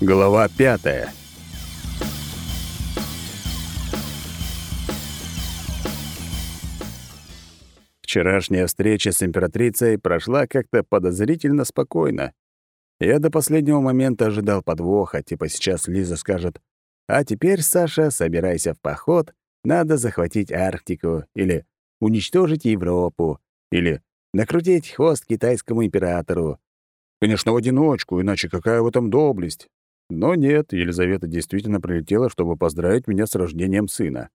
Глава пятая. Вчерашняя встреча с императрицей прошла как-то подозрительно спокойно. Я до последнего момента ожидал подвоха, типа сейчас Лиза скажет «А теперь, Саша, собирайся в поход, надо захватить Арктику» или «Уничтожить Европу» или «Накрутить хвост китайскому императору». Конечно, в одиночку, иначе какая в этом доблесть? Но нет, Елизавета действительно прилетела, чтобы поздравить меня с рождением сына.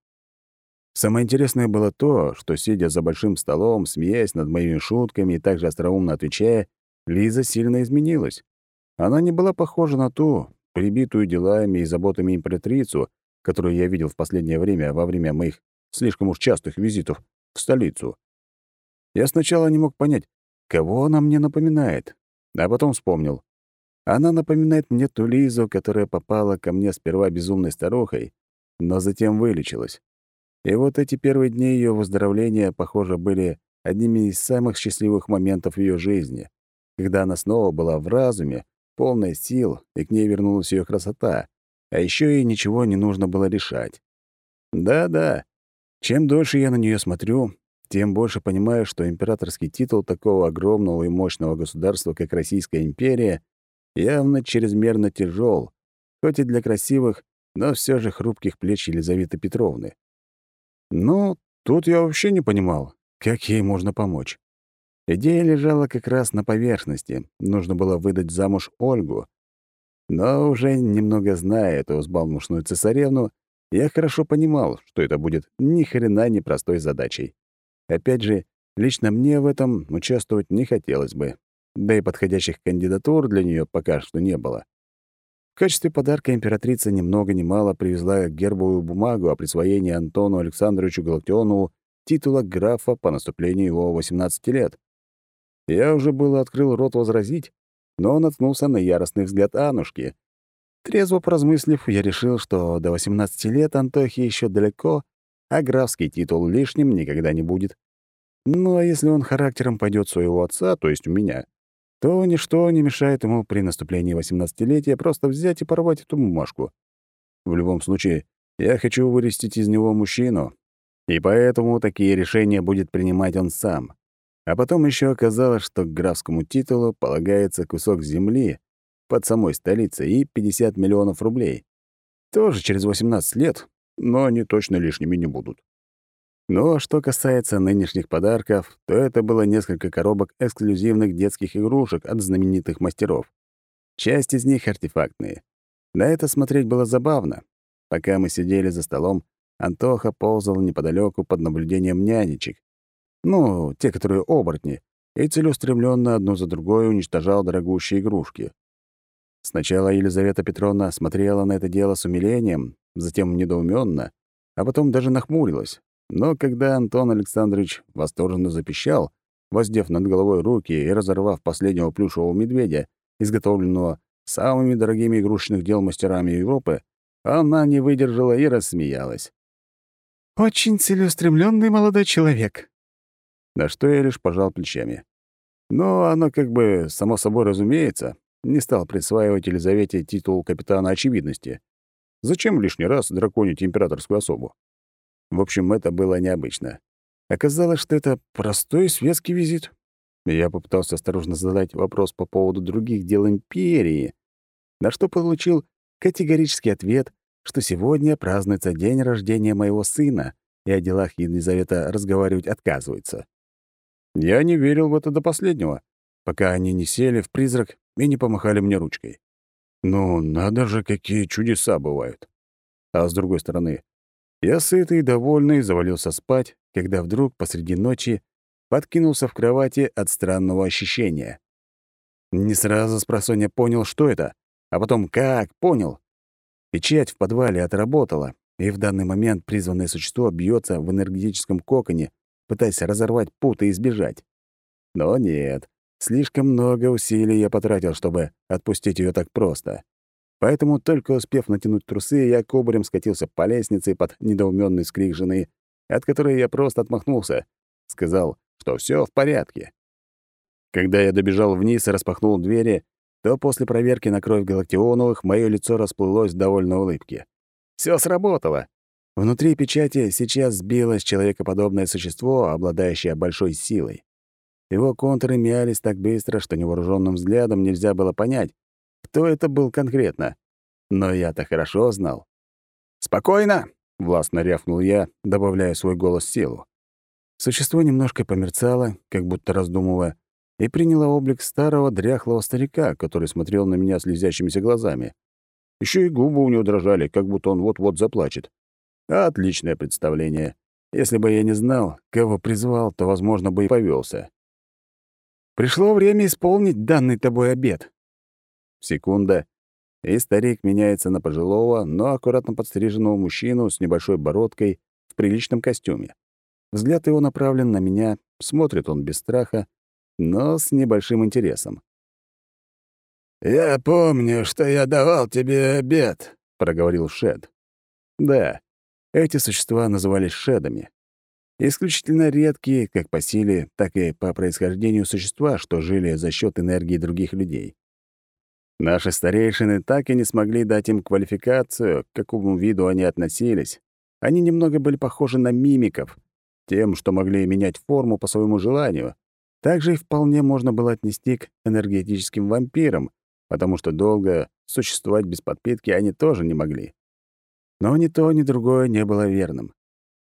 Самое интересное было то, что, сидя за большим столом, смеясь над моими шутками и также остроумно отвечая, Лиза сильно изменилась. Она не была похожа на ту, прибитую делами и заботами императрицу, которую я видел в последнее время во время моих слишком уж частых визитов в столицу. Я сначала не мог понять, кого она мне напоминает, а потом вспомнил. Она напоминает мне ту Лизу, которая попала ко мне сперва безумной старухой, но затем вылечилась. И вот эти первые дни ее выздоровления, похоже, были одними из самых счастливых моментов ее жизни, когда она снова была в разуме, полная сил, и к ней вернулась ее красота, а еще ей ничего не нужно было решать. Да-да, чем дольше я на нее смотрю, тем больше понимаю, что императорский титул такого огромного и мощного государства, как Российская империя, явно чрезмерно тяжел, хоть и для красивых, но все же хрупких плеч Елизаветы Петровны. Ну, тут я вообще не понимал, как ей можно помочь. Идея лежала как раз на поверхности. Нужно было выдать замуж Ольгу. Но уже немного зная эту взбалмошную цесаревну, я хорошо понимал, что это будет ни хрена не простой задачей. Опять же, лично мне в этом участвовать не хотелось бы да и подходящих кандидатур для нее пока что не было. В качестве подарка императрица ни много ни мало привезла гербовую бумагу о присвоении Антону Александровичу Галактионову титула графа по наступлению его 18 лет. Я уже было открыл рот возразить, но наткнулся на яростный взгляд Анушки. Трезво поразмыслив, я решил, что до 18 лет Антохе еще далеко, а графский титул лишним никогда не будет. Ну а если он характером пойдет своего отца, то есть у меня, то ничто не мешает ему при наступлении 18-летия просто взять и порвать эту бумажку. В любом случае, я хочу вырастить из него мужчину, и поэтому такие решения будет принимать он сам. А потом еще оказалось, что к графскому титулу полагается кусок земли под самой столицей и 50 миллионов рублей. Тоже через 18 лет, но они точно лишними не будут. Ну а что касается нынешних подарков, то это было несколько коробок эксклюзивных детских игрушек от знаменитых мастеров. Часть из них артефактные. На это смотреть было забавно. Пока мы сидели за столом, Антоха ползал неподалеку под наблюдением нянечек. Ну, те, которые оборотни, и целеустремленно одну за другой уничтожал дорогущие игрушки. Сначала Елизавета Петровна смотрела на это дело с умилением, затем недоуменно, а потом даже нахмурилась. Но когда Антон Александрович восторженно запищал, воздев над головой руки и разорвав последнего плюшевого медведя, изготовленного самыми дорогими игрушечных дел мастерами Европы, она не выдержала и рассмеялась. «Очень целеустремленный молодой человек». На что я лишь пожал плечами. Но оно как бы, само собой разумеется, не стал присваивать Елизавете титул капитана очевидности. Зачем лишний раз драконить императорскую особу? В общем, это было необычно. Оказалось, что это простой светский визит. Я попытался осторожно задать вопрос по поводу других дел империи, на что получил категорический ответ, что сегодня празднуется день рождения моего сына, и о делах Елизавета разговаривать отказывается. Я не верил в это до последнего, пока они не сели в призрак и не помахали мне ручкой. Ну, надо же, какие чудеса бывают. А с другой стороны, я сытый и довольный завалился спать, когда вдруг посреди ночи подкинулся в кровати от странного ощущения. Не сразу с просонья понял, что это, а потом как понял. Печать в подвале отработала, и в данный момент призванное существо бьется в энергетическом коконе, пытаясь разорвать путы и сбежать. Но нет, слишком много усилий я потратил, чтобы отпустить ее так просто. Поэтому, только успев натянуть трусы, я кубарем скатился по лестнице под недоуменный скрик жены, от которой я просто отмахнулся. Сказал, что все в порядке. Когда я добежал вниз и распахнул двери, то после проверки на кровь Галактионовых мое лицо расплылось в довольной улыбке. Все сработало. Внутри печати сейчас сбилось человекоподобное существо, обладающее большой силой. Его контуры мялись так быстро, что невооруженным взглядом нельзя было понять, кто это был конкретно. Но я-то хорошо знал. «Спокойно!» — властно рявкнул я, добавляя свой голос силу. Существо немножко померцало, как будто раздумывая, и приняло облик старого дряхлого старика, который смотрел на меня слезящимися глазами. Еще и губы у него дрожали, как будто он вот-вот заплачет. Отличное представление. Если бы я не знал, кого призвал, то, возможно, бы и повелся. Пришло время исполнить данный тобой обед. Секунда, и старик меняется на пожилого, но аккуратно подстриженного мужчину с небольшой бородкой в приличном костюме. Взгляд его направлен на меня, смотрит он без страха, но с небольшим интересом. «Я помню, что я давал тебе обед», — проговорил Шед. Да, эти существа назывались шедами. Исключительно редкие, как по силе, так и по происхождению существа, что жили за счет энергии других людей. Наши старейшины так и не смогли дать им квалификацию, к какому виду они относились. Они немного были похожи на мимиков, тем, что могли менять форму по своему желанию. Также их вполне можно было отнести к энергетическим вампирам, потому что долго существовать без подпитки они тоже не могли. Но ни то, ни другое не было верным.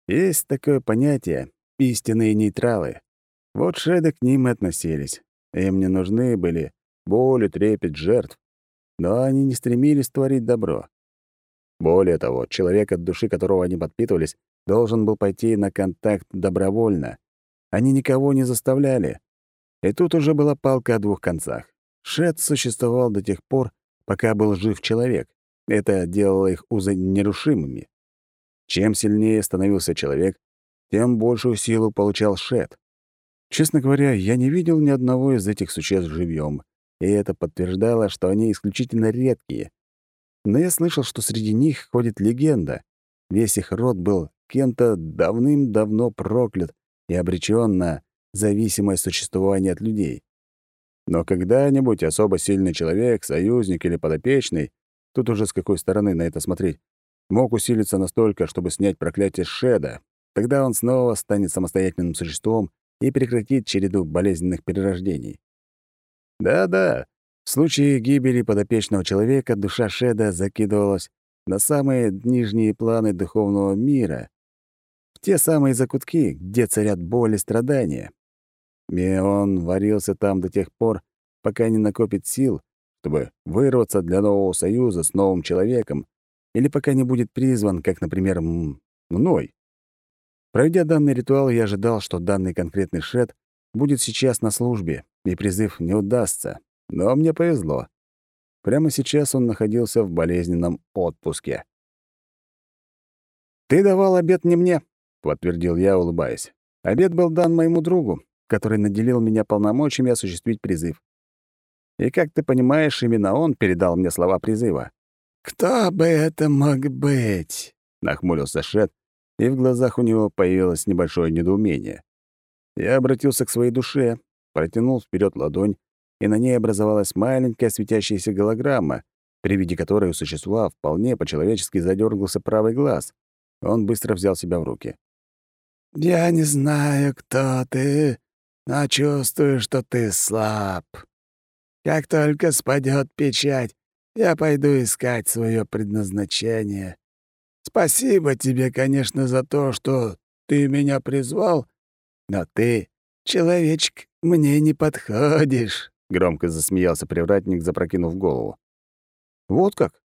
Есть такое понятие — истинные нейтралы. Вот шеды к ним и относились. Им не нужны были боль и трепет жертв, но они не стремились творить добро. Более того, человек, от души которого они подпитывались, должен был пойти на контакт добровольно. Они никого не заставляли. И тут уже была палка о двух концах. Шет существовал до тех пор, пока был жив человек. Это делало их узы нерушимыми. Чем сильнее становился человек, тем большую силу получал Шет. Честно говоря, я не видел ни одного из этих существ живьем, и это подтверждало, что они исключительно редкие. Но я слышал, что среди них ходит легенда. Весь их род был кем-то давным-давно проклят и обречен на зависимое существование от людей. Но когда-нибудь особо сильный человек, союзник или подопечный, тут уже с какой стороны на это смотреть, мог усилиться настолько, чтобы снять проклятие Шеда. Тогда он снова станет самостоятельным существом и прекратит череду болезненных перерождений. Да-да, в случае гибели подопечного человека душа Шеда закидывалась на самые нижние планы духовного мира, в те самые закутки, где царят боль и страдания. И он варился там до тех пор, пока не накопит сил, чтобы вырваться для нового союза с новым человеком, или пока не будет призван, как, например, мной. Пройдя данный ритуал, я ожидал, что данный конкретный шед будет сейчас на службе, и призыв не удастся. Но мне повезло. Прямо сейчас он находился в болезненном отпуске. «Ты давал обед не мне», — подтвердил я, улыбаясь. «Обед был дан моему другу, который наделил меня полномочиями осуществить призыв. И, как ты понимаешь, именно он передал мне слова призыва». «Кто бы это мог быть?» — нахмурился Шет, и в глазах у него появилось небольшое недоумение. Я обратился к своей душе, протянул вперед ладонь, и на ней образовалась маленькая светящаяся голограмма, при виде которой у существа вполне по-человечески задергался правый глаз. Он быстро взял себя в руки. «Я не знаю, кто ты, но чувствую, что ты слаб. Как только спадет печать, я пойду искать свое предназначение. Спасибо тебе, конечно, за то, что ты меня призвал, но ты, человечек, мне не подходишь», — громко засмеялся привратник, запрокинув голову. «Вот как?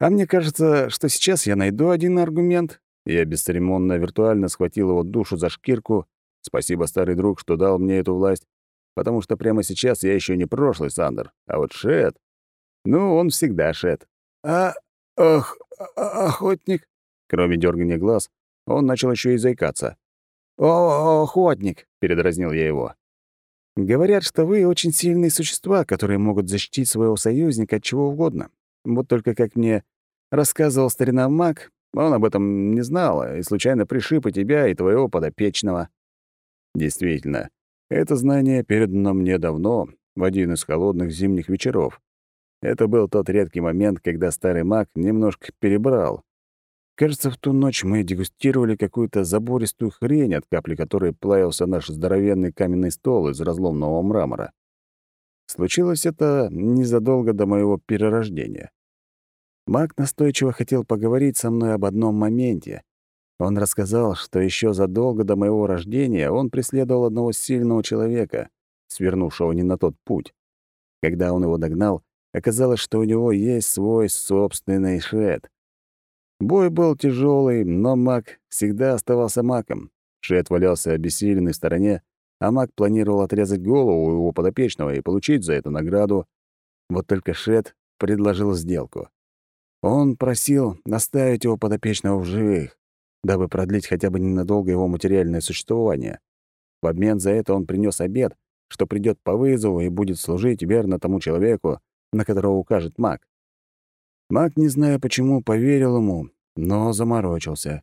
А мне кажется, что сейчас я найду один аргумент». Я бесцеремонно виртуально схватил его душу за шкирку. Спасибо, старый друг, что дал мне эту власть, потому что прямо сейчас я еще не прошлый Сандер, а вот Шет... Ну, он всегда Шет. «А... ох... А, охотник...» Кроме дергания глаз, он начал еще и заикаться. «О, охотник!» — передразнил я его. «Говорят, что вы очень сильные существа, которые могут защитить своего союзника от чего угодно. Вот только как мне рассказывал старина маг, он об этом не знал и случайно пришиб и тебя, и твоего подопечного». Действительно, это знание передано мне давно, в один из холодных зимних вечеров, Это был тот редкий момент, когда старый маг немножко перебрал. Кажется, в ту ночь мы дегустировали какую-то забористую хрень, от капли которой плавился наш здоровенный каменный стол из разломного мрамора. Случилось это незадолго до моего перерождения. Маг настойчиво хотел поговорить со мной об одном моменте. Он рассказал, что еще задолго до моего рождения он преследовал одного сильного человека, свернувшего не на тот путь. Когда он его догнал, оказалось, что у него есть свой собственный шед. Бой был тяжелый, но маг всегда оставался маком. Шед валялся обессиленной в стороне, а маг планировал отрезать голову его подопечного и получить за это награду. Вот только Шед предложил сделку. Он просил оставить его подопечного в живых, дабы продлить хотя бы ненадолго его материальное существование. В обмен за это он принес обед, что придет по вызову и будет служить верно тому человеку, на которого укажет маг. Маг, не зная почему, поверил ему, но заморочился.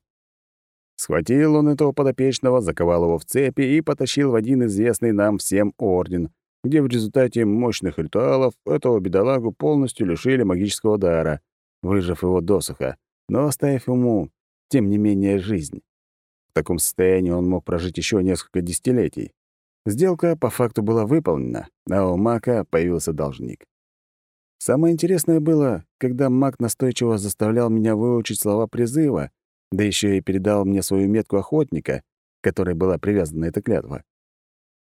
Схватил он этого подопечного, заковал его в цепи и потащил в один известный нам всем орден, где в результате мощных ритуалов этого бедолагу полностью лишили магического дара, выжив его досуха, но оставив ему, тем не менее, жизнь. В таком состоянии он мог прожить еще несколько десятилетий. Сделка по факту была выполнена, а у Мака появился должник. Самое интересное было, когда маг настойчиво заставлял меня выучить слова призыва, да еще и передал мне свою метку охотника, которой была привязана эта клятва.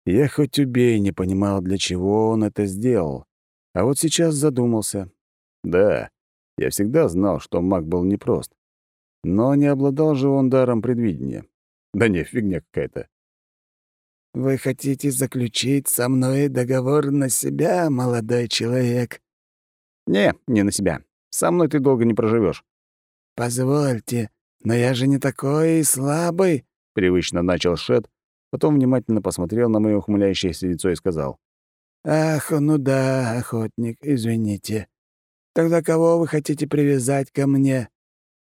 Я хоть убей не понимал, для чего он это сделал, а вот сейчас задумался. Да, я всегда знал, что маг был непрост. Но не обладал же он даром предвидения. Да не, фигня какая-то. «Вы хотите заключить со мной договор на себя, молодой человек?» «Не, не на себя. Со мной ты долго не проживешь. «Позвольте, но я же не такой слабый», — привычно начал Шет, потом внимательно посмотрел на моё ухмыляющееся лицо и сказал. «Ах, ну да, охотник, извините. Тогда кого вы хотите привязать ко мне?»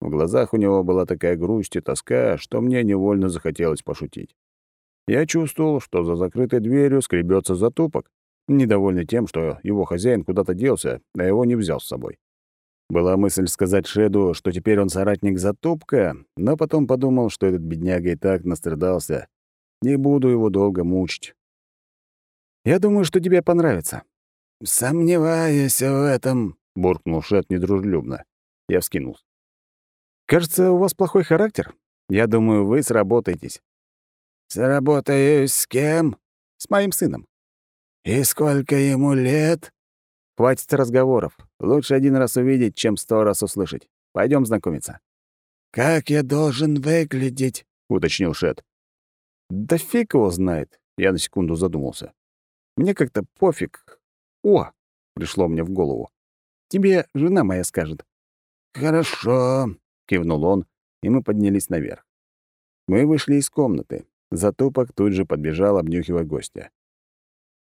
В глазах у него была такая грусть и тоска, что мне невольно захотелось пошутить. Я чувствовал, что за закрытой дверью скребется затупок, недовольный тем, что его хозяин куда-то делся, а его не взял с собой. Была мысль сказать Шеду, что теперь он соратник Затупка, но потом подумал, что этот бедняга и так настрадался. Не буду его долго мучить. «Я думаю, что тебе понравится». «Сомневаюсь в этом», — буркнул Шед недружелюбно. Я вскинулся. «Кажется, у вас плохой характер. Я думаю, вы сработаетесь». «Сработаюсь с кем?» «С моим сыном». «И сколько ему лет?» «Хватит разговоров. Лучше один раз увидеть, чем сто раз услышать. Пойдем знакомиться». «Как я должен выглядеть?» — уточнил Шет. «Да фиг его знает», — я на секунду задумался. «Мне как-то пофиг. О!» — пришло мне в голову. «Тебе жена моя скажет». «Хорошо», — кивнул он, и мы поднялись наверх. Мы вышли из комнаты. Затупок тут же подбежал, обнюхивая гостя.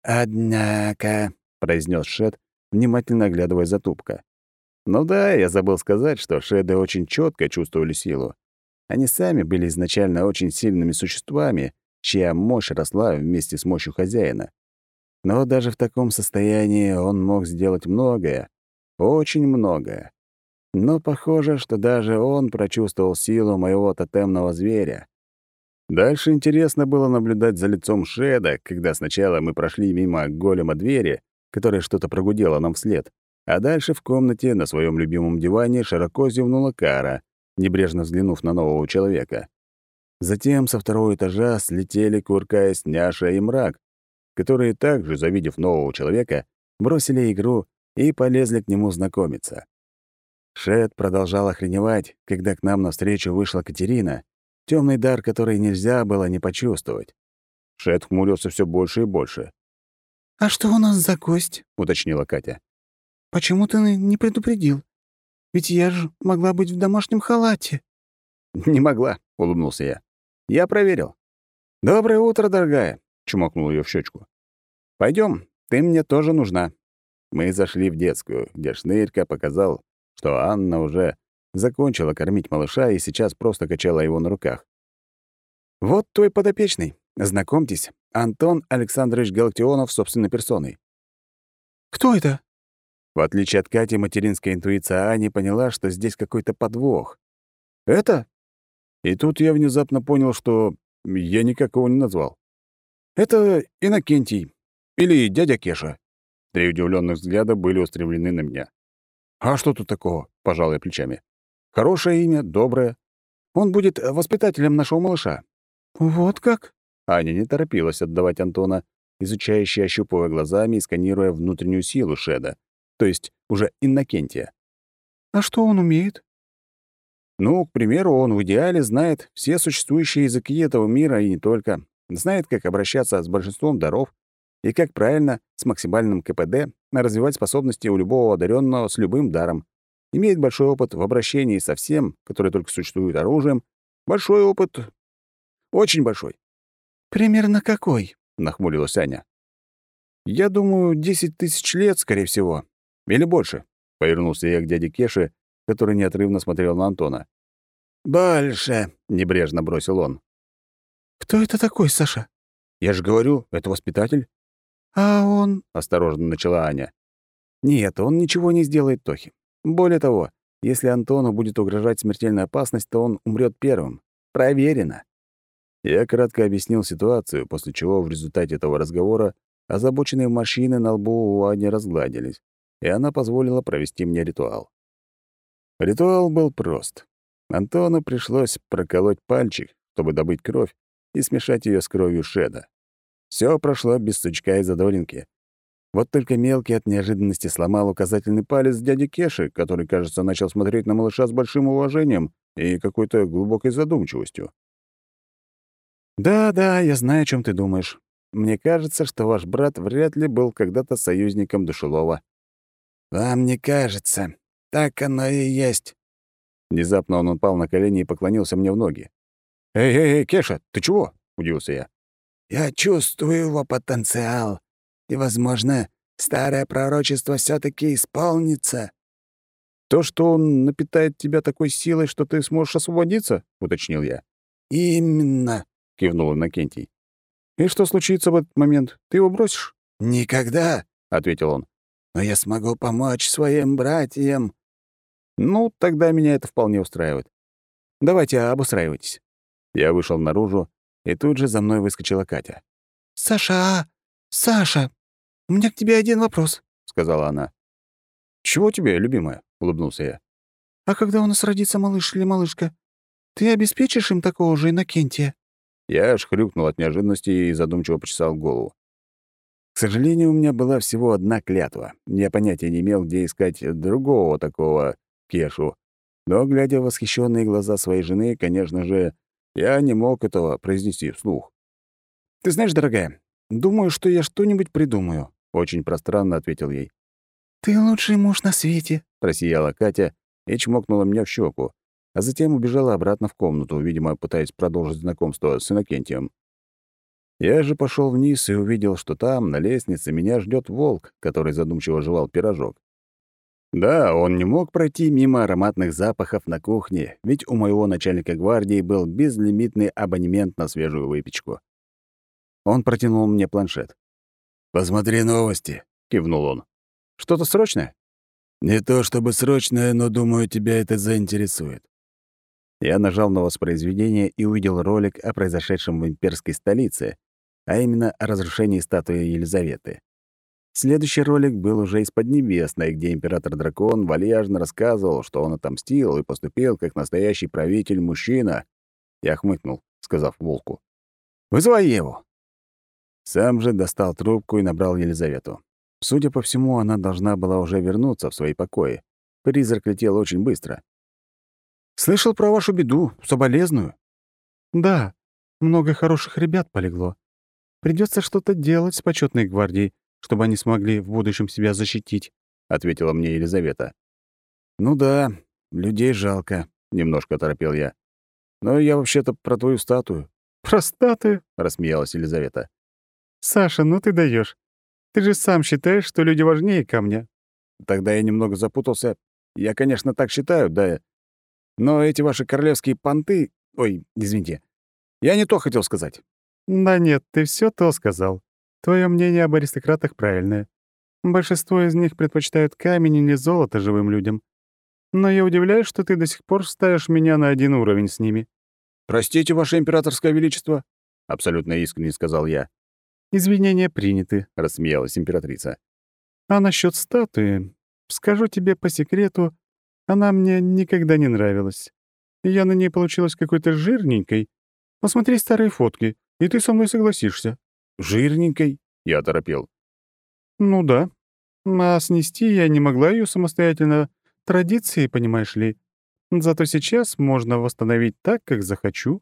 «Однако», — произнес Шет, внимательно оглядывая Затупка. Ну да, я забыл сказать, что шеды очень четко чувствовали силу. Они сами были изначально очень сильными существами, чья мощь росла вместе с мощью хозяина. Но даже в таком состоянии он мог сделать многое, очень многое. Но похоже, что даже он прочувствовал силу моего тотемного зверя. Дальше интересно было наблюдать за лицом Шеда, когда сначала мы прошли мимо голема двери, которая что-то прогудела нам вслед, а дальше в комнате на своем любимом диване широко зевнула Кара, небрежно взглянув на нового человека. Затем со второго этажа слетели, куркаясь, Няша и Мрак, которые также, завидев нового человека, бросили игру и полезли к нему знакомиться. Шет продолжал охреневать, когда к нам навстречу вышла Катерина, темный дар, который нельзя было не почувствовать. Шет хмурился все больше и больше. «А что у нас за гость?» — уточнила Катя. «Почему ты не предупредил? Ведь я же могла быть в домашнем халате». «Не могла», — улыбнулся я. «Я проверил». «Доброе утро, дорогая», — чмокнул ее в щечку. Пойдем, ты мне тоже нужна». Мы зашли в детскую, где Шнырька показал, что Анна уже закончила кормить малыша и сейчас просто качала его на руках. «Вот твой подопечный. Знакомьтесь, Антон Александрович Галактионов собственной персоной». «Кто это?» В отличие от Кати, материнская интуиция Ани поняла, что здесь какой-то подвох. «Это?» И тут я внезапно понял, что я никак его не назвал. «Это Иннокентий. Или дядя Кеша». Три удивленных взгляда были устремлены на меня. «А что тут такого?» — пожал я плечами. «Хорошее имя, доброе. Он будет воспитателем нашего малыша». «Вот как?» Аня не торопилась отдавать Антона, изучающий, ощупывая глазами и сканируя внутреннюю силу Шеда, то есть уже Иннокентия. «А что он умеет?» Ну, к примеру, он в идеале знает все существующие языки этого мира и не только. Знает, как обращаться с большинством даров и как правильно с максимальным КПД развивать способности у любого одаренного с любым даром. Имеет большой опыт в обращении со всем, который только существует оружием. Большой опыт. Очень большой. «Примерно какой?» — нахмурилась Аня. «Я думаю, десять тысяч лет, скорее всего. Или больше», — повернулся я к дяде Кеше, который неотрывно смотрел на Антона. «Больше», — небрежно бросил он. «Кто это такой, Саша?» «Я же говорю, это воспитатель». «А он...» — осторожно начала Аня. «Нет, он ничего не сделает Тохе. Более того, если Антону будет угрожать смертельная опасность, то он умрет первым. Проверено». Я кратко объяснил ситуацию, после чего в результате этого разговора озабоченные морщины на лбу у Ани разгладились, и она позволила провести мне ритуал. Ритуал был прост. Антону пришлось проколоть пальчик, чтобы добыть кровь, и смешать ее с кровью Шеда. Все прошло без сучка и задоринки. Вот только мелкий от неожиданности сломал указательный палец дяди Кеши, который, кажется, начал смотреть на малыша с большим уважением и какой-то глубокой задумчивостью. «Да-да, я знаю, о чем ты думаешь. Мне кажется, что ваш брат вряд ли был когда-то союзником Душелова». «Вам не кажется. Так оно и есть». Внезапно он упал на колени и поклонился мне в ноги. «Эй-эй-эй, Кеша, ты чего?» — удивился я. «Я чувствую его потенциал, и, возможно, старое пророчество все таки исполнится». «То, что он напитает тебя такой силой, что ты сможешь освободиться?» — уточнил я. «Именно», — кивнул Иннокентий. «И что случится в этот момент? Ты его бросишь?» «Никогда», — ответил он. «Но я смогу помочь своим братьям». Ну, тогда меня это вполне устраивает. Давайте обустраивайтесь. Я вышел наружу, и тут же за мной выскочила Катя. «Саша! Саша! У меня к тебе один вопрос», — сказала она. «Чего тебе, любимая?» — улыбнулся я. «А когда у нас родится малыш или малышка, ты обеспечишь им такого же Иннокентия?» Я аж хрюкнул от неожиданности и задумчиво почесал голову. К сожалению, у меня была всего одна клятва. Я понятия не имел, где искать другого такого Кешу. Но, глядя в восхищенные глаза своей жены, конечно же, я не мог этого произнести вслух. «Ты знаешь, дорогая, думаю, что я что-нибудь придумаю», — очень пространно ответил ей. «Ты лучший муж на свете», — просияла Катя и чмокнула меня в щеку, а затем убежала обратно в комнату, видимо, пытаясь продолжить знакомство с Иннокентием. Я же пошел вниз и увидел, что там, на лестнице, меня ждет волк, который задумчиво жевал пирожок. Да, он не мог пройти мимо ароматных запахов на кухне, ведь у моего начальника гвардии был безлимитный абонемент на свежую выпечку. Он протянул мне планшет. «Посмотри новости», — кивнул он. «Что-то срочное?» «Не то чтобы срочное, но, думаю, тебя это заинтересует». Я нажал на воспроизведение и увидел ролик о произошедшем в имперской столице, а именно о разрушении статуи Елизаветы. Следующий ролик был уже из Поднебесной, где император-дракон вальяжно рассказывал, что он отомстил и поступил как настоящий правитель-мужчина. Я хмыкнул, сказав волку. «Вызывай его!» Сам же достал трубку и набрал Елизавету. Судя по всему, она должна была уже вернуться в свои покои. Призрак летел очень быстро. «Слышал про вашу беду, соболезную?» «Да, много хороших ребят полегло. Придется что-то делать с почетной гвардией, чтобы они смогли в будущем себя защитить», — ответила мне Елизавета. «Ну да, людей жалко», — немножко торопил я. «Но я вообще-то про твою статую». «Про статую?» — рассмеялась Елизавета. «Саша, ну ты даешь. Ты же сам считаешь, что люди важнее камня». Тогда я немного запутался. Я, конечно, так считаю, да. Но эти ваши королевские понты... Ой, извините. Я не то хотел сказать. Да нет, ты все то сказал. Твое мнение об аристократах правильное. Большинство из них предпочитают камень или золото живым людям. Но я удивляюсь, что ты до сих пор ставишь меня на один уровень с ними». «Простите, Ваше Императорское Величество», — абсолютно искренне сказал я. «Извинения приняты», — рассмеялась императрица. «А насчет статуи, скажу тебе по секрету, она мне никогда не нравилась. Я на ней получилась какой-то жирненькой. Посмотри старые фотки, и ты со мной согласишься». «Жирненькой?» — я оторопел. «Ну да. А снести я не могла ее самостоятельно. Традиции, понимаешь ли. Зато сейчас можно восстановить так, как захочу».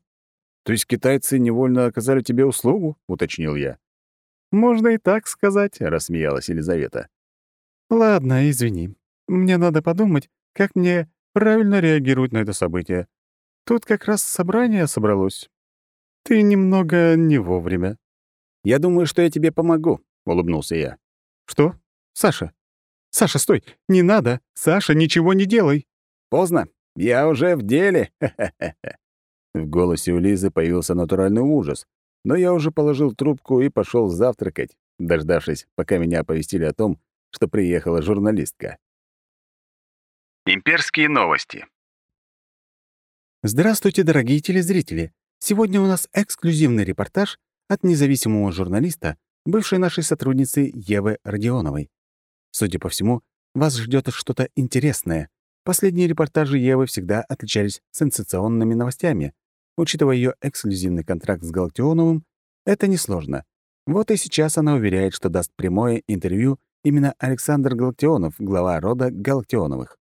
«То есть китайцы невольно оказали тебе услугу?» — уточнил я. «Можно и так сказать», — рассмеялась Елизавета. «Ладно, извини. Мне надо подумать, как мне правильно реагировать на это событие. Тут как раз собрание собралось. Ты немного не вовремя». «Я думаю, что я тебе помогу», — улыбнулся я. «Что? Саша? Саша, стой! Не надо! Саша, ничего не делай!» «Поздно! Я уже в деле!» В голосе у Лизы появился натуральный ужас, но я уже положил трубку и пошел завтракать, дождавшись, пока меня оповестили о том, что приехала журналистка. Имперские новости. Здравствуйте, дорогие телезрители! Сегодня у нас эксклюзивный репортаж от независимого журналиста, бывшей нашей сотрудницы Евы Родионовой. Судя по всему, вас ждет что-то интересное. Последние репортажи Евы всегда отличались сенсационными новостями. Учитывая ее эксклюзивный контракт с Галактионовым, это несложно. Вот и сейчас она уверяет, что даст прямое интервью именно Александр Галактионов, глава рода Галактионовых.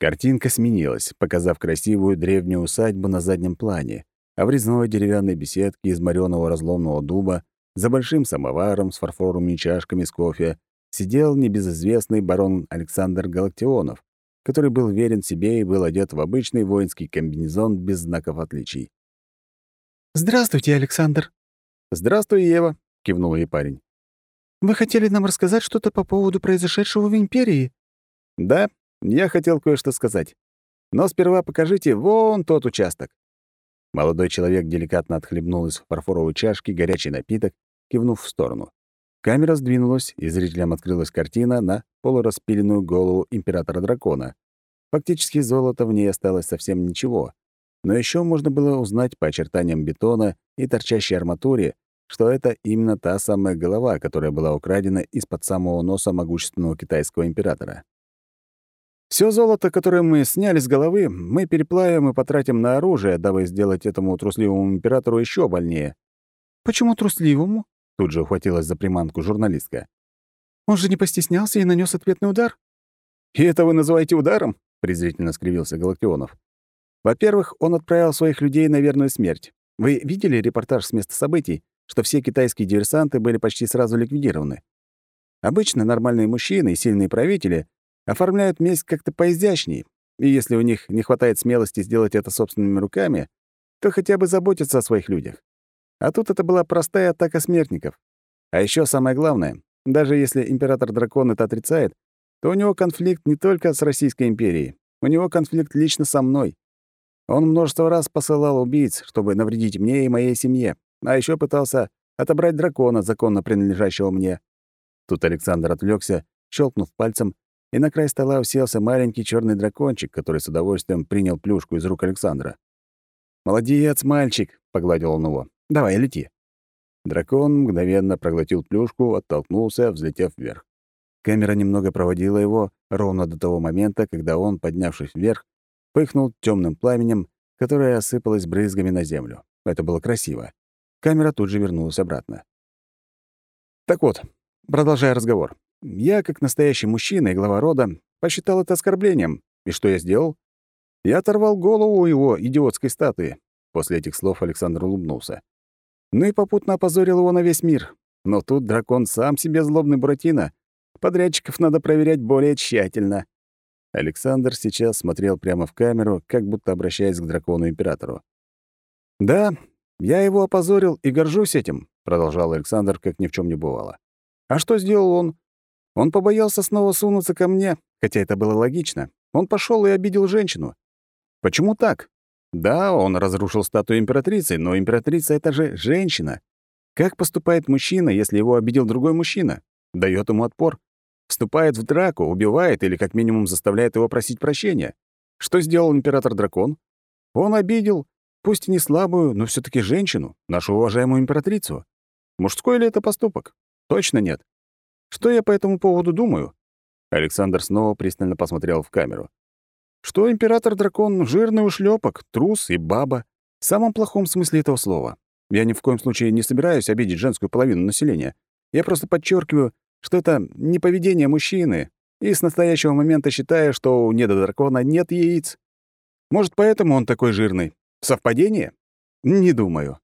Картинка сменилась, показав красивую древнюю усадьбу на заднем плане, а в резной деревянной беседке из морёного разломного дуба за большим самоваром с фарфоровыми чашками с кофе сидел небезызвестный барон Александр Галактионов, который был верен себе и был одет в обычный воинский комбинезон без знаков отличий. «Здравствуйте, Александр!» «Здравствуй, Ева!» — кивнул ей парень. «Вы хотели нам рассказать что-то по поводу произошедшего в Империи?» «Да, я хотел кое-что сказать. Но сперва покажите вон тот участок». Молодой человек деликатно отхлебнул из фарфоровой чашки горячий напиток, кивнув в сторону. Камера сдвинулась, и зрителям открылась картина на полураспиленную голову императора-дракона. Фактически золота в ней осталось совсем ничего. Но еще можно было узнать по очертаниям бетона и торчащей арматуре, что это именно та самая голова, которая была украдена из-под самого носа могущественного китайского императора. Все золото, которое мы сняли с головы, мы переплавим и потратим на оружие, дабы сделать этому трусливому императору еще больнее. Почему трусливому? Тут же ухватилась за приманку журналистка. Он же не постеснялся и нанес ответный удар. «И это вы называете ударом?» — презрительно скривился Галактионов. «Во-первых, он отправил своих людей на верную смерть. Вы видели репортаж с места событий, что все китайские диверсанты были почти сразу ликвидированы? Обычно нормальные мужчины и сильные правители оформляют месть как-то поизящнее, и если у них не хватает смелости сделать это собственными руками, то хотя бы заботятся о своих людях. А тут это была простая атака смертников. А еще самое главное, даже если император-дракон это отрицает, то у него конфликт не только с Российской империей, у него конфликт лично со мной. Он множество раз посылал убийц, чтобы навредить мне и моей семье, а еще пытался отобрать дракона, законно принадлежащего мне. Тут Александр отвлекся, щелкнув пальцем, и на край стола уселся маленький черный дракончик, который с удовольствием принял плюшку из рук Александра. «Молодец, мальчик!» — погладил он его. «Давай, лети!» Дракон мгновенно проглотил плюшку, оттолкнулся, взлетев вверх. Камера немного проводила его ровно до того момента, когда он, поднявшись вверх, пыхнул темным пламенем, которое осыпалось брызгами на землю. Это было красиво. Камера тут же вернулась обратно. Так вот, продолжая разговор. Я, как настоящий мужчина и глава рода, посчитал это оскорблением. И что я сделал? Я оторвал голову его идиотской статуи. После этих слов Александр улыбнулся. Ну и попутно опозорил его на весь мир. Но тут дракон сам себе злобный Буратино. Подрядчиков надо проверять более тщательно. Александр сейчас смотрел прямо в камеру, как будто обращаясь к дракону-императору. «Да, я его опозорил и горжусь этим», — продолжал Александр, как ни в чем не бывало. «А что сделал он? Он побоялся снова сунуться ко мне, хотя это было логично. Он пошел и обидел женщину. Почему так? Да, он разрушил статую императрицы, но императрица — это же женщина. Как поступает мужчина, если его обидел другой мужчина? Дает ему отпор. вступает в драку, убивает или как минимум заставляет его просить прощения. Что сделал император-дракон? Он обидел, пусть и не слабую, но все таки женщину, нашу уважаемую императрицу. Мужской ли это поступок? Точно нет. Что я по этому поводу думаю? Александр снова пристально посмотрел в камеру. Что император-дракон — жирный ушлепок, трус и баба. В самом плохом смысле этого слова. Я ни в коем случае не собираюсь обидеть женскую половину населения. Я просто подчеркиваю, что это не поведение мужчины, и с настоящего момента считаю, что у недодракона нет яиц. Может, поэтому он такой жирный? Совпадение? Не думаю.